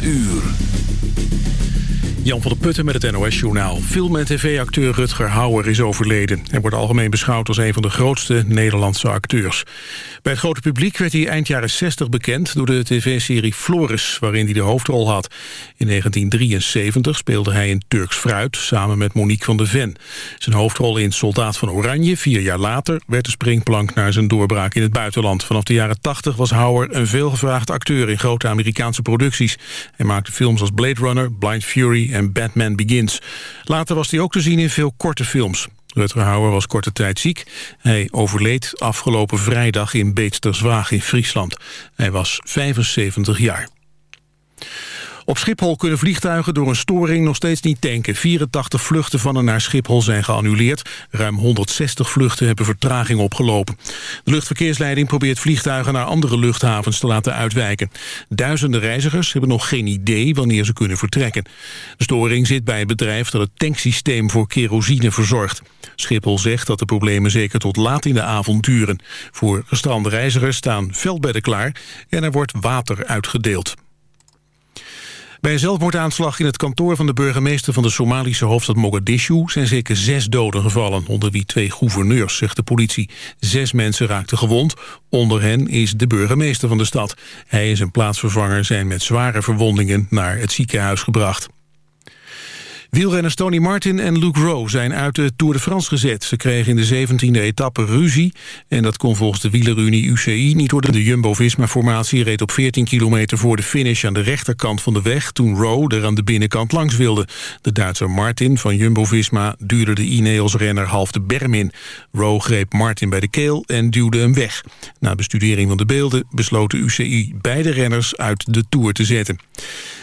8 uur. Jan van der Putten met het NOS-journaal. Film- en tv-acteur Rutger Hauer is overleden. Hij wordt algemeen beschouwd als een van de grootste Nederlandse acteurs. Bij het grote publiek werd hij eind jaren 60 bekend... door de tv-serie Floris, waarin hij de hoofdrol had. In 1973 speelde hij in Turks Fruit samen met Monique van der Ven. Zijn hoofdrol in Soldaat van Oranje, vier jaar later... werd de springplank naar zijn doorbraak in het buitenland. Vanaf de jaren 80 was Hauer een veelgevraagd acteur... in grote Amerikaanse producties. Hij maakte films als Blade Runner, Blind Fury en Batman Begins. Later was hij ook te zien in veel korte films. Rutger was korte tijd ziek. Hij overleed afgelopen vrijdag in Beetsterswaag in Friesland. Hij was 75 jaar. Op Schiphol kunnen vliegtuigen door een storing nog steeds niet tanken. 84 vluchten van en naar Schiphol zijn geannuleerd. Ruim 160 vluchten hebben vertraging opgelopen. De luchtverkeersleiding probeert vliegtuigen naar andere luchthavens te laten uitwijken. Duizenden reizigers hebben nog geen idee wanneer ze kunnen vertrekken. De storing zit bij het bedrijf dat het tanksysteem voor kerosine verzorgt. Schiphol zegt dat de problemen zeker tot laat in de avond duren. Voor gestrande reizigers staan veldbedden klaar en er wordt water uitgedeeld. Bij een zelfmoordaanslag in het kantoor van de burgemeester van de Somalische hoofdstad Mogadishu zijn zeker zes doden gevallen, onder wie twee gouverneurs, zegt de politie. Zes mensen raakten gewond, onder hen is de burgemeester van de stad. Hij en zijn plaatsvervanger zijn met zware verwondingen naar het ziekenhuis gebracht. Wielrenners Tony Martin en Luke Rowe zijn uit de Tour de France gezet. Ze kregen in de 17e etappe ruzie. En dat kon volgens de wielerunie UCI niet worden. De Jumbo-Visma-formatie reed op 14 kilometer voor de finish... aan de rechterkant van de weg toen Rowe er aan de binnenkant langs wilde. De Duitser Martin van Jumbo-Visma duurde de Ineos-renner half de berm in. Rowe greep Martin bij de keel en duwde hem weg. Na bestudering van de beelden besloot de UCI beide renners uit de Tour te zetten.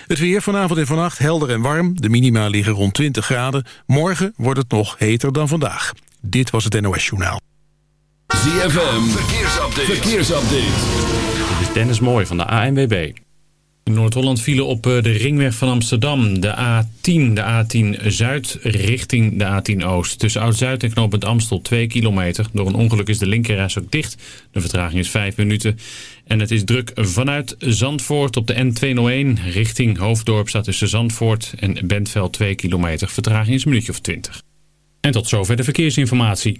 Het weer vanavond en vannacht helder en warm. De minima liggen rond 20 graden. Morgen wordt het nog heter dan vandaag. Dit was het NOS Journaal. ZFM, verkeersupdate. verkeersupdate. Dit is Dennis Mooi van de ANWB. In Noord-Holland vielen op eh, de ringweg van Amsterdam de A10, de A10 Zuid richting de A10 Oost. Tussen Oud-Zuid en knooppunt Amstel 2 kilometer. Door een ongeluk is de linkerreis ook dicht. De vertraging is 5 minuten. En het is druk vanuit Zandvoort op de N201 richting Hoofddorp staat tussen Zandvoort en Bentveld 2 kilometer. Vertraging is een minuutje of 20. En tot zover de verkeersinformatie.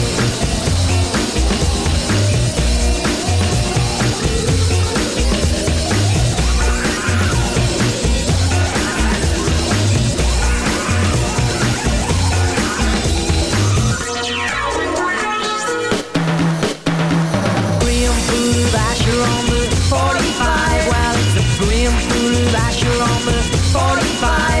Swim through the back, you're on the 45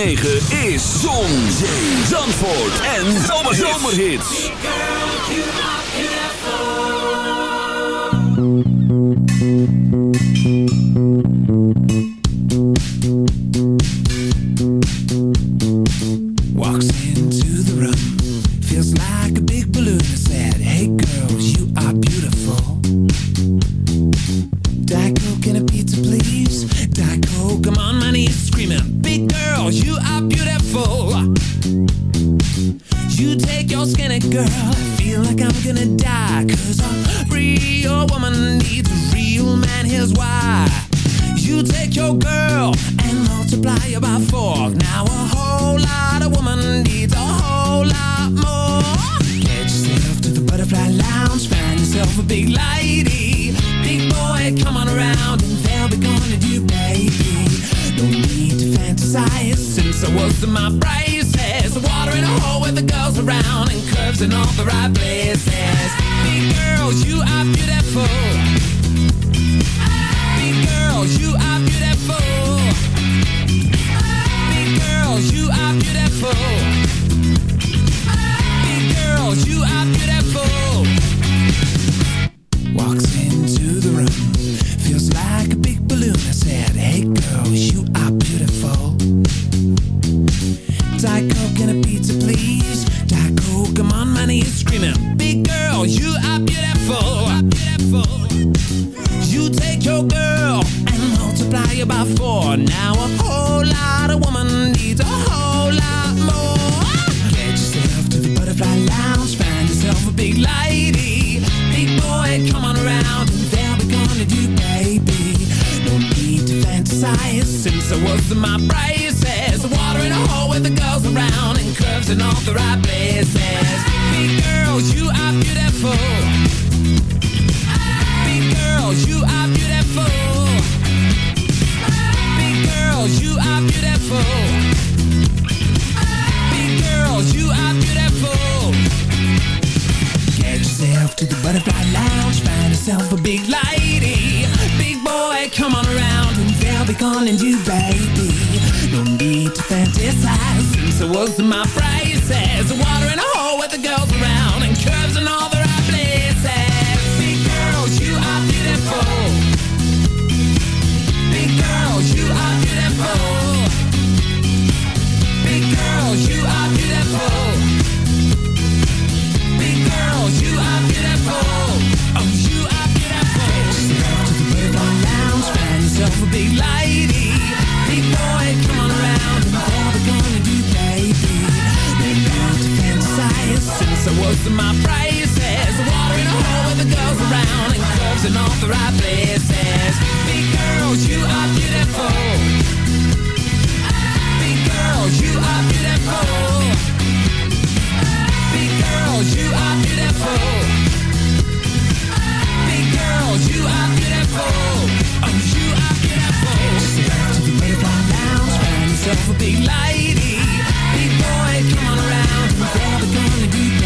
9. Cause a real woman needs a real man, here's why. You take your girl and multiply her by four. Now a whole lot of woman needs a whole lot more. Get yourself to the butterfly lounge, find yourself a big lady. Big boy, come on around and they'll be gonna do, baby. No need to fantasize since I was in my braces. Water in a hole with the girls around and curves in all the right places. Big girls, you are beautiful. Big girls, you are beautiful. Big girls, you are beautiful. To fantasize since I was in my braces. Water in a hole with the girls around and curves in all in my braces. Water in a hole with the girls around and curves in all the right places. Big girls, you are beautiful. Big girls, you are beautiful. Big girls, you are beautiful. Big girls, you are beautiful. Oh, you are beautiful. To the butterfly lounge, find yourself a big lady. Big boy, come on around. Whatever gonna do,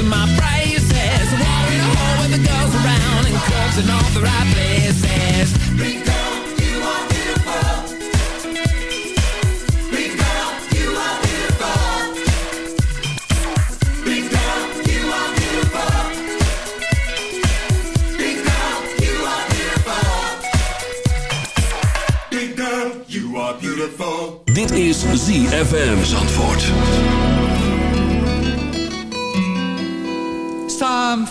in my braces. Water in a hole with the girls around and curves in all the right places. Big girl, you are beautiful. Big girl, you are beautiful. Big girl, you are beautiful. Big girl, you are beautiful. Big girl, you are beautiful. Dit is ZFM Zandvoort.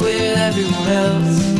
with everyone else.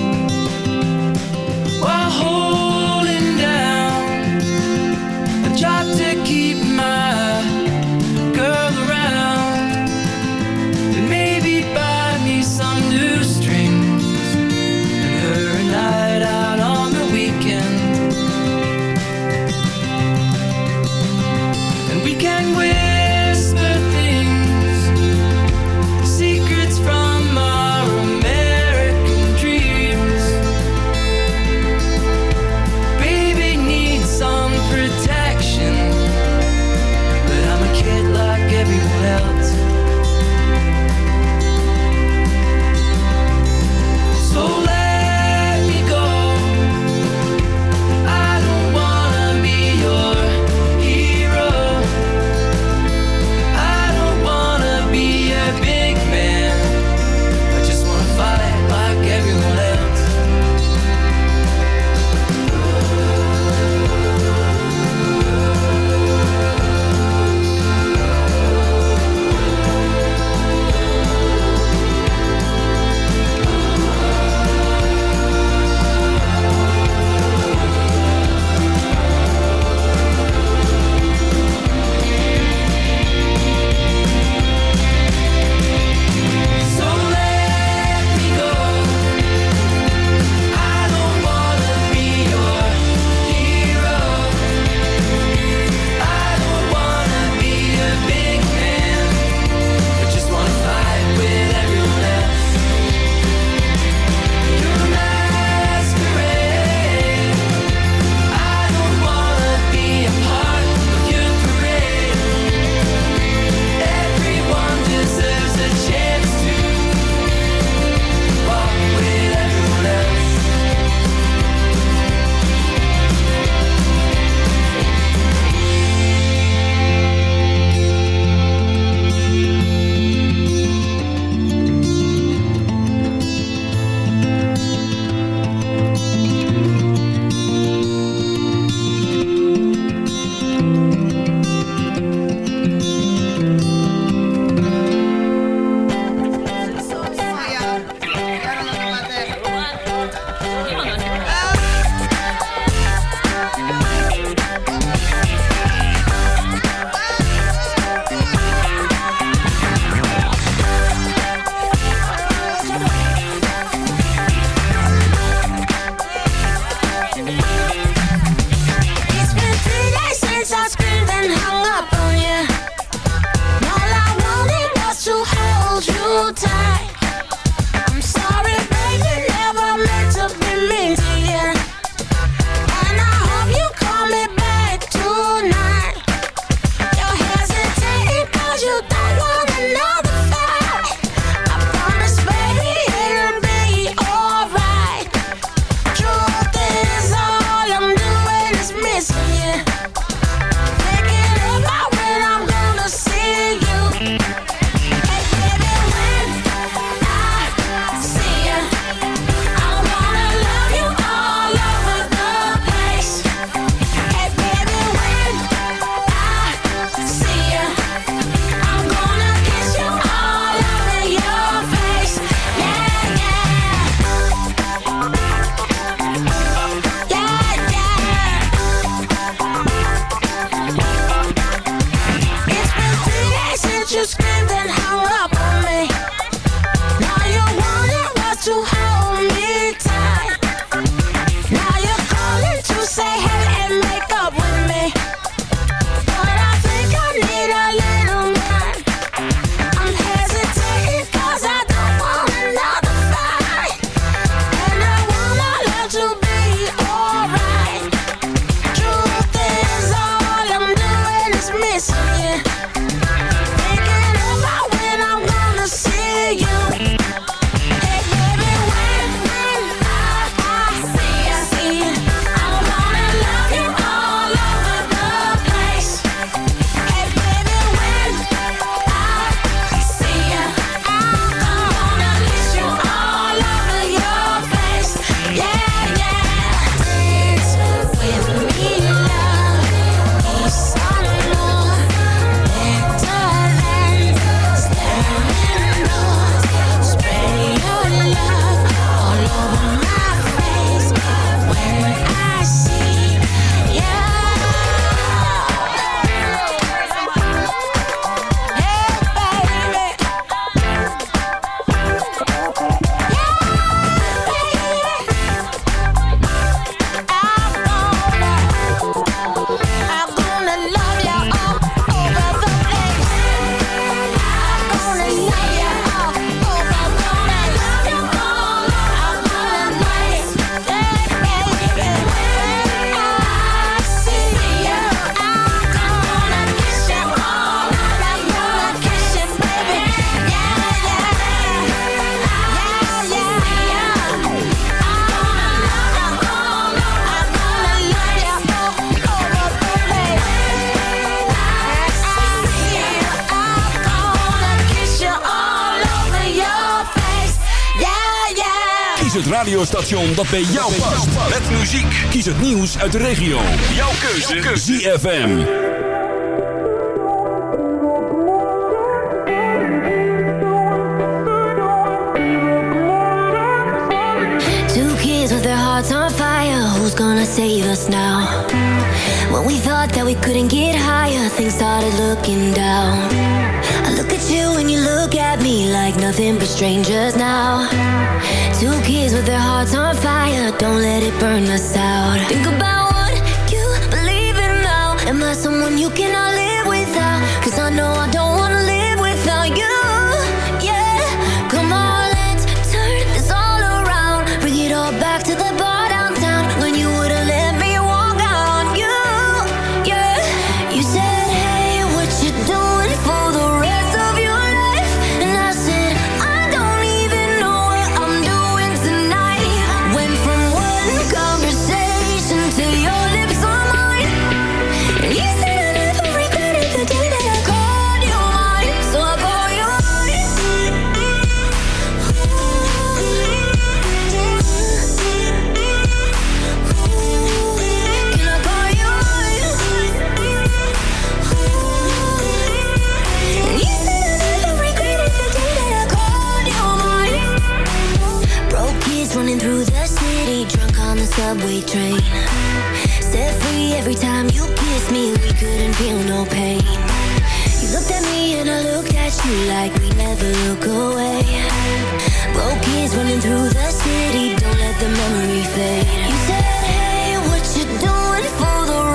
Radiostation dat bij jou past. Met muziek. Kies het nieuws uit de regio. Jouw keuze. ZFM. Two kids with their hearts on fire. Who's gonna save us now? When we thought that we couldn't get higher, things started looking down. I look at you and you look at me like nothing but strangers now. Kids with their hearts on fire. Don't let it burn us out. Think about what you believe in now. Am I someone you cannot live without? Cause I know I don't subway train. Set free every time you kissed me, we couldn't feel no pain. You looked at me and I looked at you like we never look away. Broke kids running through the city, don't let the memory fade. You said, hey, what you doing for the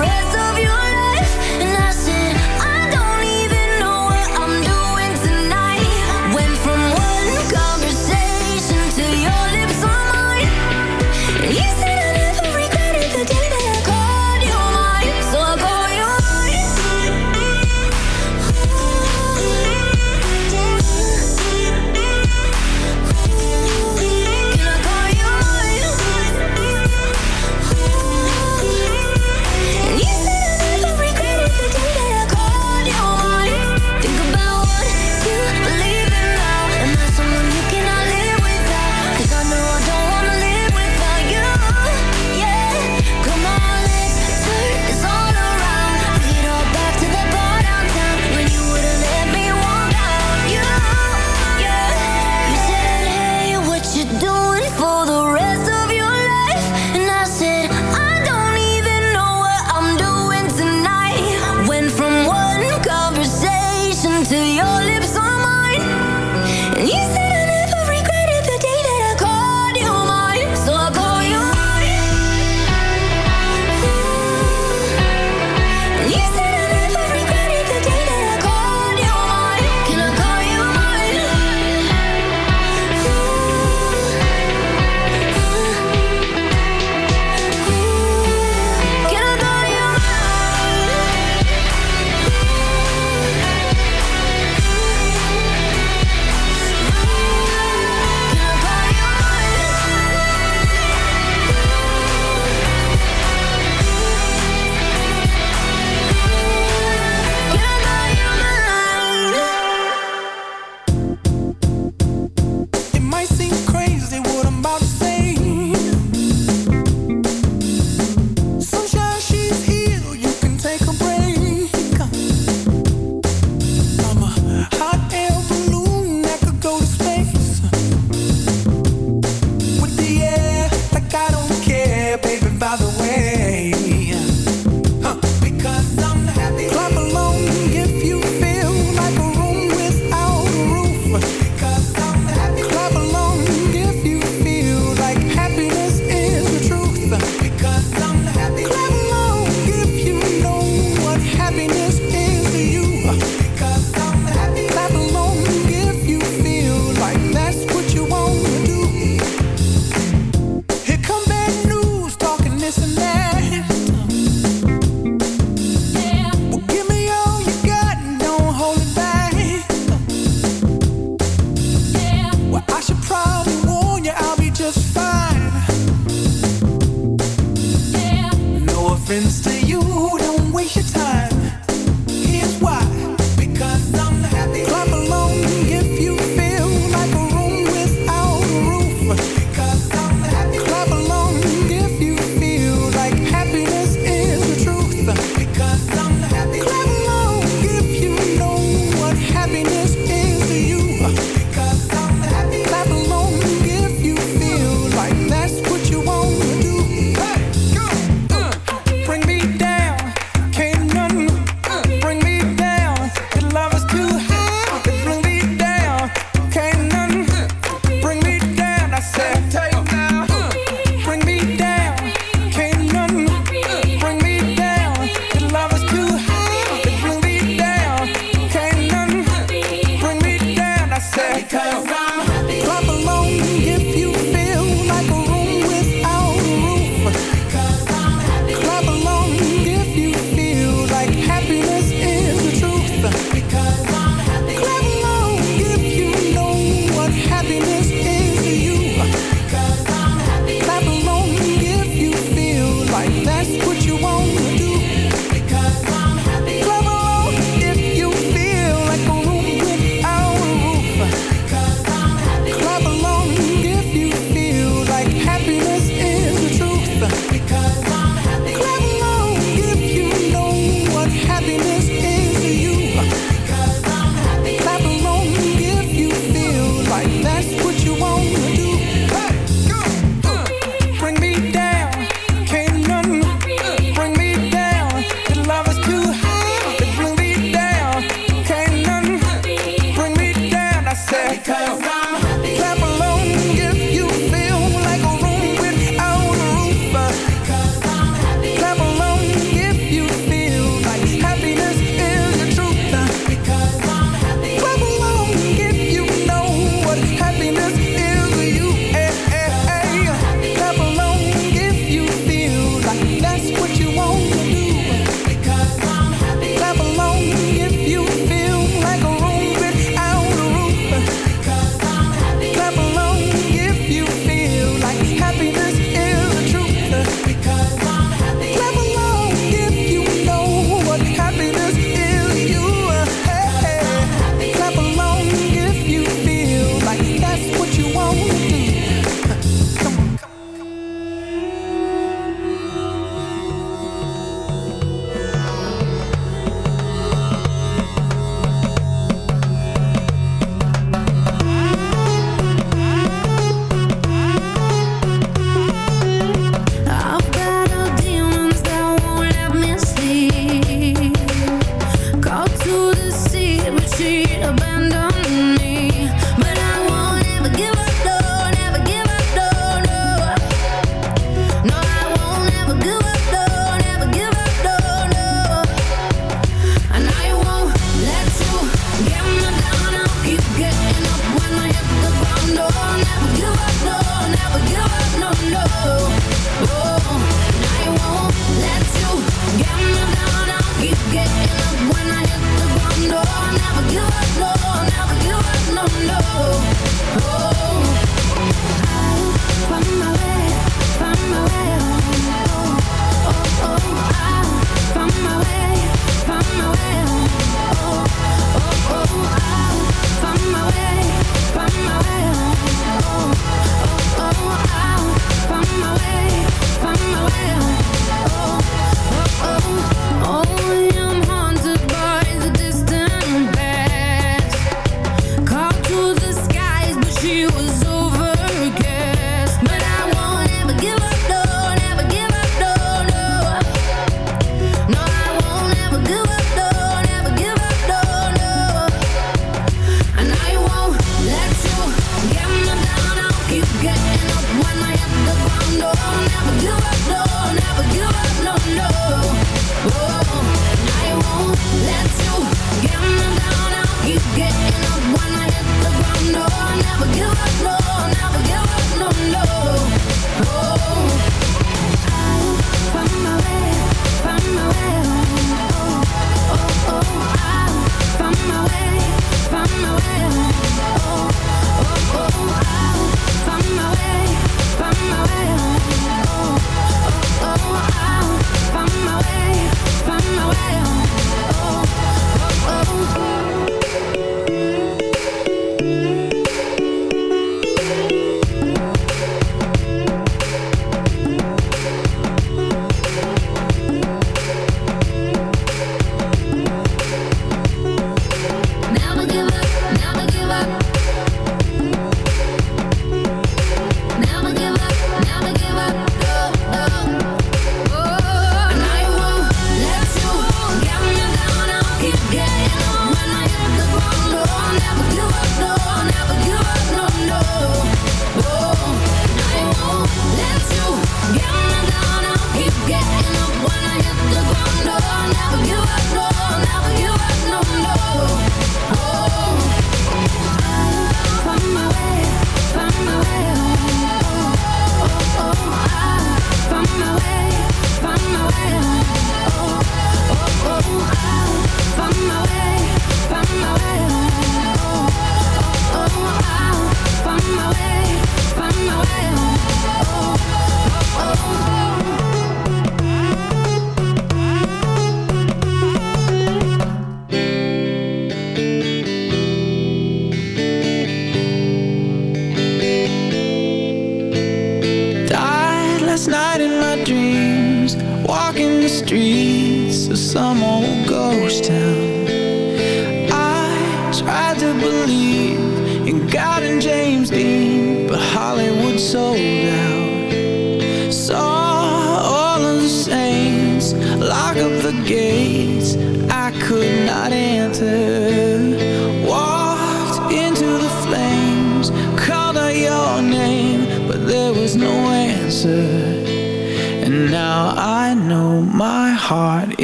was